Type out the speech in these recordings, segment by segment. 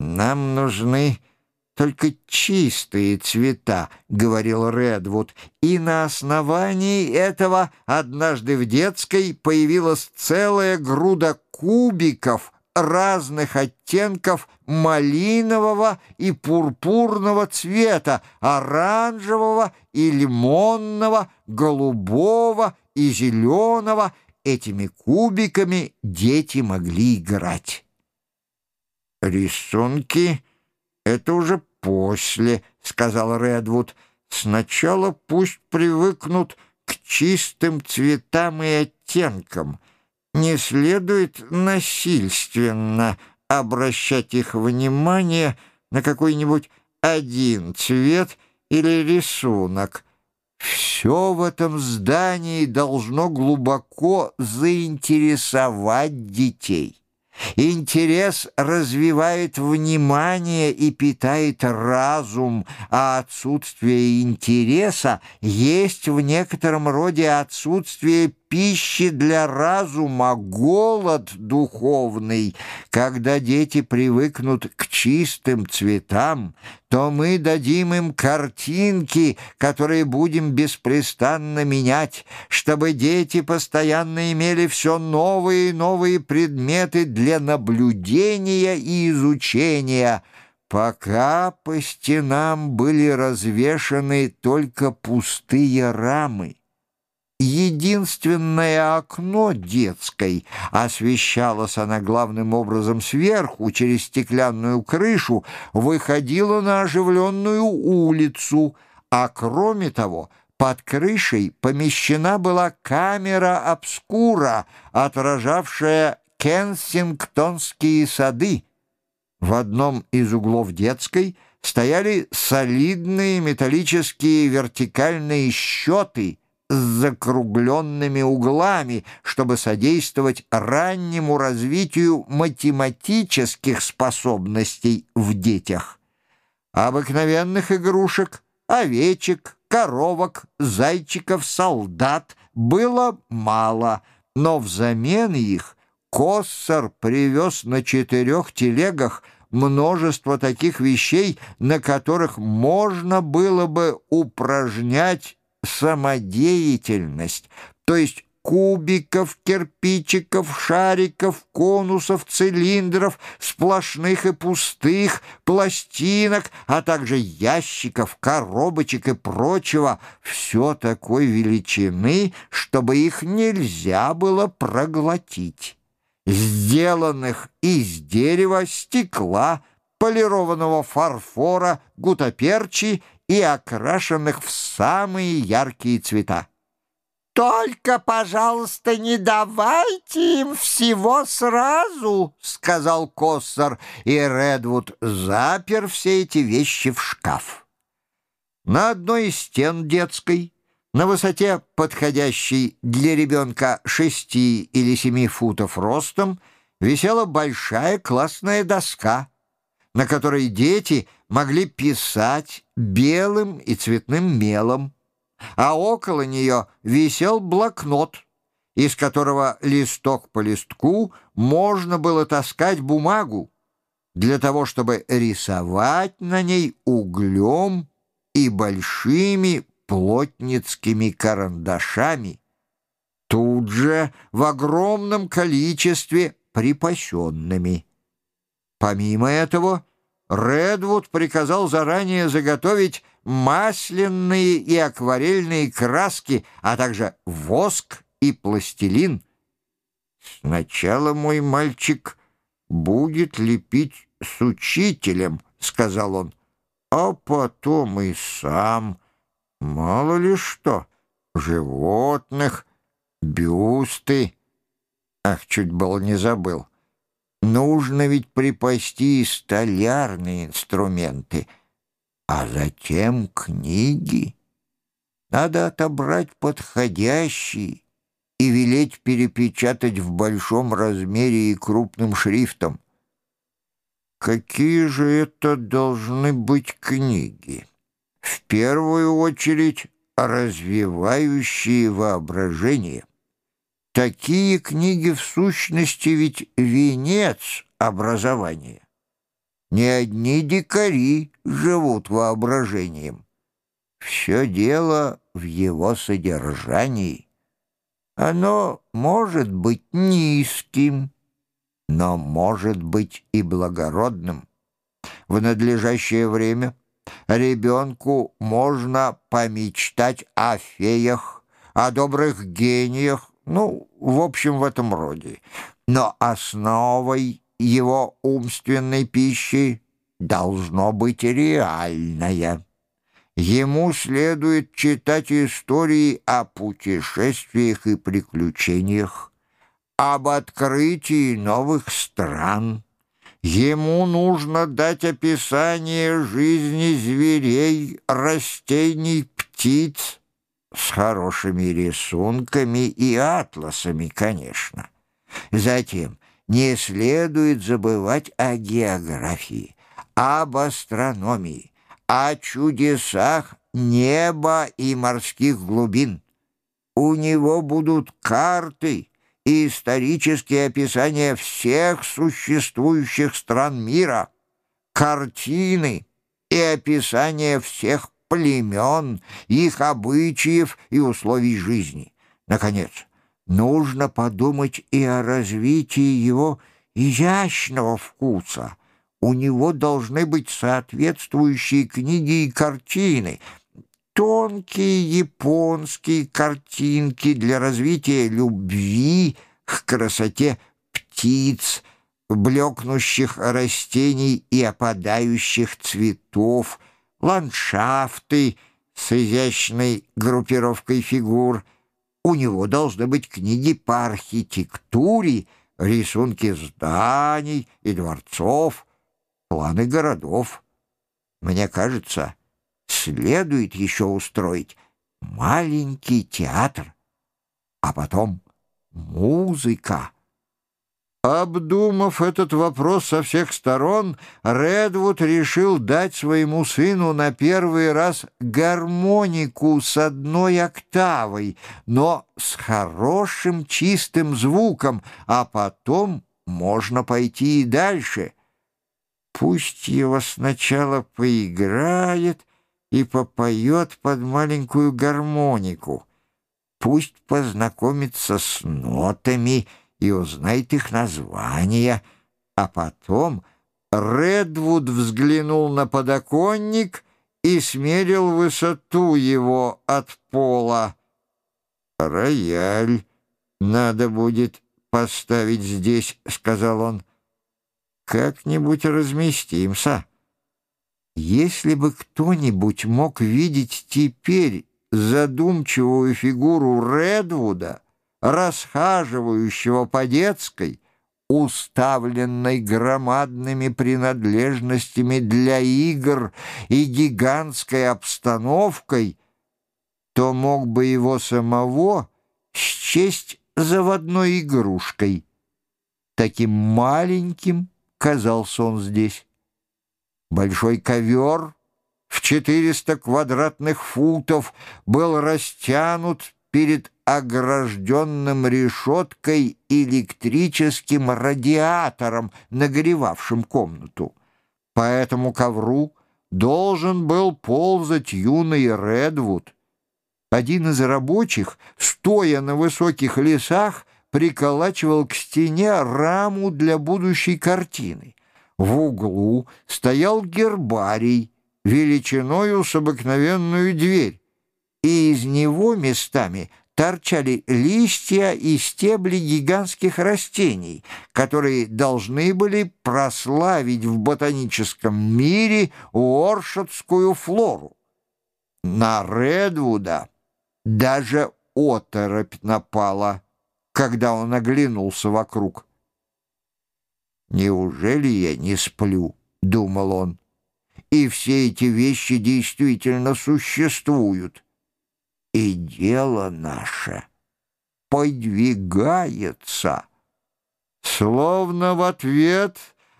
«Нам нужны только чистые цвета», — говорил Редвуд, и на основании этого однажды в детской появилась целая груда кубиков разных оттенков малинового и пурпурного цвета, оранжевого и лимонного, голубого и зеленого. Этими кубиками дети могли играть. «Рисунки — это уже после», — сказал Редвуд. «Сначала пусть привыкнут к чистым цветам и оттенкам. Не следует насильственно обращать их внимание на какой-нибудь один цвет или рисунок. Все в этом здании должно глубоко заинтересовать детей. Интерес развивает внимание и питает разум, а отсутствие интереса есть в некотором роде отсутствие пищи для разума, голод духовный. Когда дети привыкнут к чистым цветам, то мы дадим им картинки, которые будем беспрестанно менять, чтобы дети постоянно имели все новые и новые предметы для наблюдения и изучения, пока по стенам были развешаны только пустые рамы. Единственное окно детской, освещалось она главным образом сверху, через стеклянную крышу, выходило на оживленную улицу, а кроме того, под крышей помещена была камера обскура, отражавшая Кенсингтонские сады. В одном из углов детской стояли солидные металлические вертикальные счеты — с закругленными углами, чтобы содействовать раннему развитию математических способностей в детях. Обыкновенных игрушек, овечек, коровок, зайчиков, солдат было мало, но взамен их Коссор привез на четырех телегах множество таких вещей, на которых можно было бы упражнять самодеятельность, то есть кубиков, кирпичиков, шариков, конусов, цилиндров, сплошных и пустых, пластинок, а также ящиков, коробочек и прочего, все такой величины, чтобы их нельзя было проглотить. Сделанных из дерева, стекла, полированного фарфора, гутаперчи и окрашенных в самые яркие цвета. «Только, пожалуйста, не давайте им всего сразу», — сказал Коссор, и Редвуд запер все эти вещи в шкаф. На одной из стен детской, на высоте, подходящей для ребенка шести или семи футов ростом, висела большая классная доска, на которой дети могли писать белым и цветным мелом, а около нее висел блокнот, из которого листок по листку можно было таскать бумагу для того, чтобы рисовать на ней углем и большими плотницкими карандашами, тут же в огромном количестве припасенными. Помимо этого, Редвуд приказал заранее заготовить масляные и акварельные краски, а также воск и пластилин. «Сначала мой мальчик будет лепить с учителем», — сказал он, — «а потом и сам. Мало ли что, животных, бюсты». Ах, чуть было не забыл. Нужно ведь припасти столярные инструменты, а затем книги. Надо отобрать подходящие и велеть перепечатать в большом размере и крупным шрифтом. Какие же это должны быть книги? В первую очередь развивающие воображение. Такие книги в сущности ведь венец образования. Не одни дикари живут воображением. Все дело в его содержании. Оно может быть низким, но может быть и благородным. В надлежащее время ребенку можно помечтать о феях, о добрых гениях, ну, в общем, в этом роде. Но основой его умственной пищи должно быть реальное. Ему следует читать истории о путешествиях и приключениях, об открытии новых стран. Ему нужно дать описание жизни зверей, растений, птиц с хорошими рисунками и атласами, конечно. Затем не следует забывать о географии, об астрономии, о чудесах неба и морских глубин. У него будут карты и исторические описания всех существующих стран мира, картины и описания всех племен, их обычаев и условий жизни. Наконец, нужно подумать и о развитии его изящного вкуса — у него должны быть соответствующие книги и картины, тонкие японские картинки для развития любви к красоте птиц, блекнущих растений и опадающих цветов, ландшафты с изящной группировкой фигур. У него должны быть книги по архитектуре, рисунки зданий и дворцов, планы городов. Мне кажется, следует еще устроить маленький театр, а потом музыка. Обдумав этот вопрос со всех сторон, Редвуд решил дать своему сыну на первый раз гармонику с одной октавой, но с хорошим чистым звуком, а потом можно пойти и дальше — Пусть его сначала поиграет и попоет под маленькую гармонику. Пусть познакомится с нотами и узнает их названия, а потом Редвуд взглянул на подоконник и смерил высоту его от пола. «Рояль надо будет поставить здесь», — сказал он как-нибудь разместимся. Если бы кто-нибудь мог видеть теперь задумчивую фигуру Редвуда, расхаживающего по детской, уставленной громадными принадлежностями для игр и гигантской обстановкой, то мог бы его самого счесть заводной игрушкой, таким маленьким, казался он здесь. Большой ковер в 400 квадратных футов был растянут перед огражденным решеткой электрическим радиатором, нагревавшим комнату. По этому ковру должен был ползать юный Редвуд. Один из рабочих, стоя на высоких лесах, приколачивал к стене раму для будущей картины. В углу стоял гербарий, величиною с обыкновенную дверь, и из него местами торчали листья и стебли гигантских растений, которые должны были прославить в ботаническом мире Уоршетскую флору. На Редвуда даже оторопь напала когда он оглянулся вокруг. «Неужели я не сплю?» — думал он. «И все эти вещи действительно существуют. И дело наше подвигается». Словно в ответ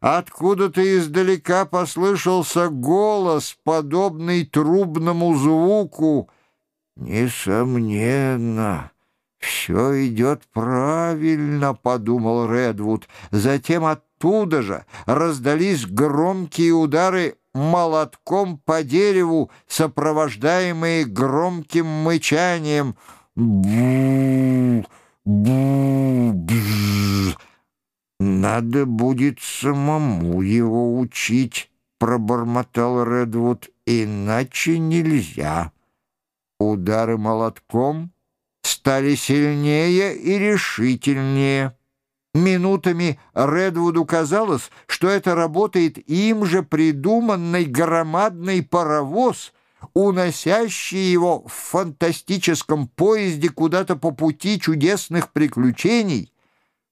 откуда-то издалека послышался голос, подобный трубному звуку. «Несомненно». «Все идет правильно», — подумал Редвуд. Затем оттуда же раздались громкие удары молотком по дереву, сопровождаемые громким мычанием. Надо будет самому его учить, пробормотал Редвуд, иначе нельзя. Удары молотком стали сильнее и решительнее. Минутами Редвуду казалось, что это работает им же придуманный громадный паровоз, уносящий его в фантастическом поезде куда-то по пути чудесных приключений.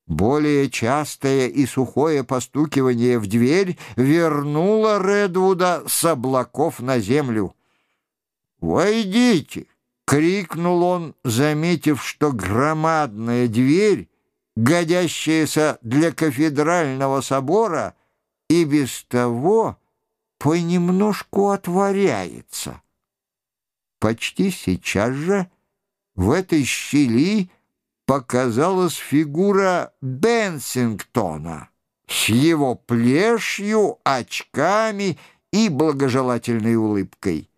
Более частое и сухое постукивание в дверь вернуло Редвуда с облаков на землю. «Войдите!» — крикнул он, заметив, что громадная дверь годящаяся для кафедрального собора, и без того понемножку отворяется. Почти сейчас же в этой щели показалась фигура Бенсингтона с его плешью, очками и благожелательной улыбкой.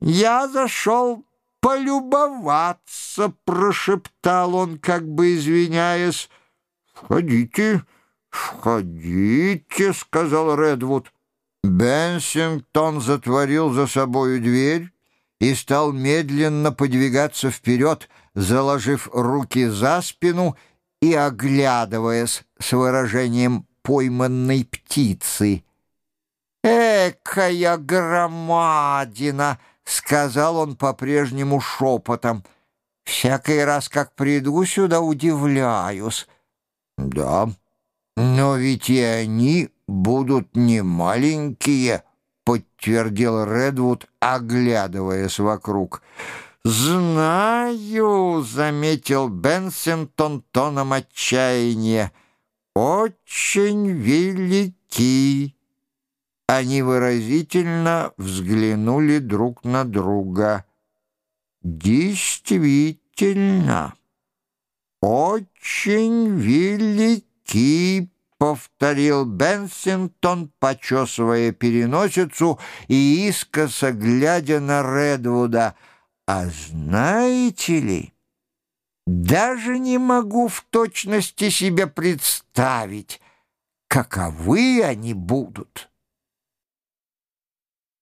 «Я зашел полюбоваться», — прошептал он, как бы извиняясь. «Входите, входите», — сказал Редвуд. Бенсингтон затворил за собою дверь и стал медленно подвигаться вперед, заложив руки за спину и оглядываясь с выражением пойманной птицы. «Экая громадина!» — сказал он по-прежнему шепотом. «Всякий раз, как приду сюда, удивляюсь». «Да, но ведь и они будут не маленькие», — подтвердил Редвуд, оглядываясь вокруг. «Знаю», — заметил Бенсингтон тоном отчаяния, — «очень велики». Они выразительно взглянули друг на друга. «Действительно, очень велики», — повторил Бенсингтон, почесывая переносицу и искоса глядя на Редвуда. «А знаете ли...» Даже не могу в точности себе представить, каковы они будут».